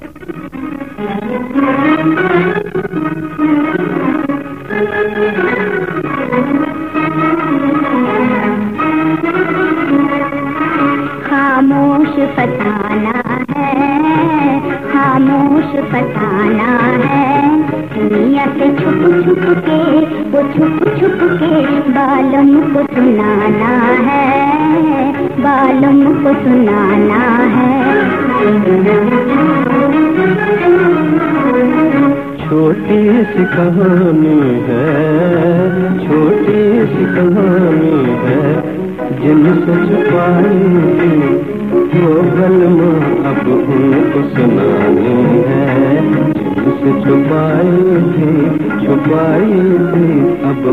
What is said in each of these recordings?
खामोश फसाना है, खामोश फसाना है। दुनिया से छुप छुप के, वो छुप छुप के बालम को सुनाना है बालम को सुनाना है। सी कहानी है, छोटी सी कहानी है, जिनसे छुपाई वो गलमा अब उनको सुनानी है। जिनसे छुपाई थी छुपाई थी, अब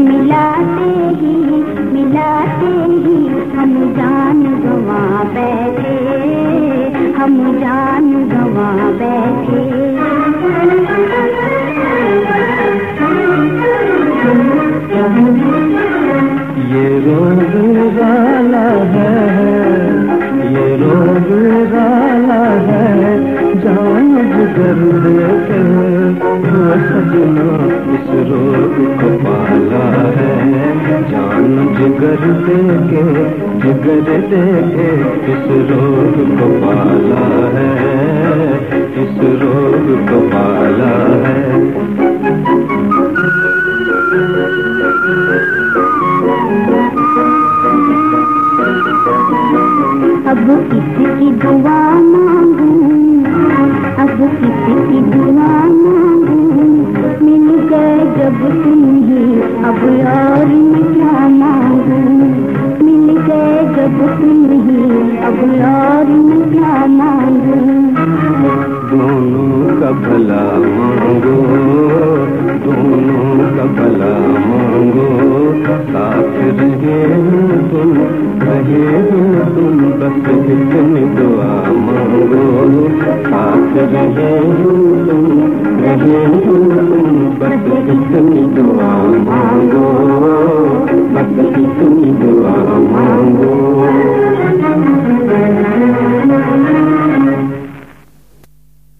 मिलाते ही मिलाते ही हम जान सजना इस रोग को है जान जिगर इस रोग को है इस रोग को है अब दुआ मांगू। मांगो का भला मांगो। साथ रहे तुम रहे तुम बस इतनी दुआ मांगो। साथ रहे हो तुम रहे हो तुम बस इतनी दुआ मांगो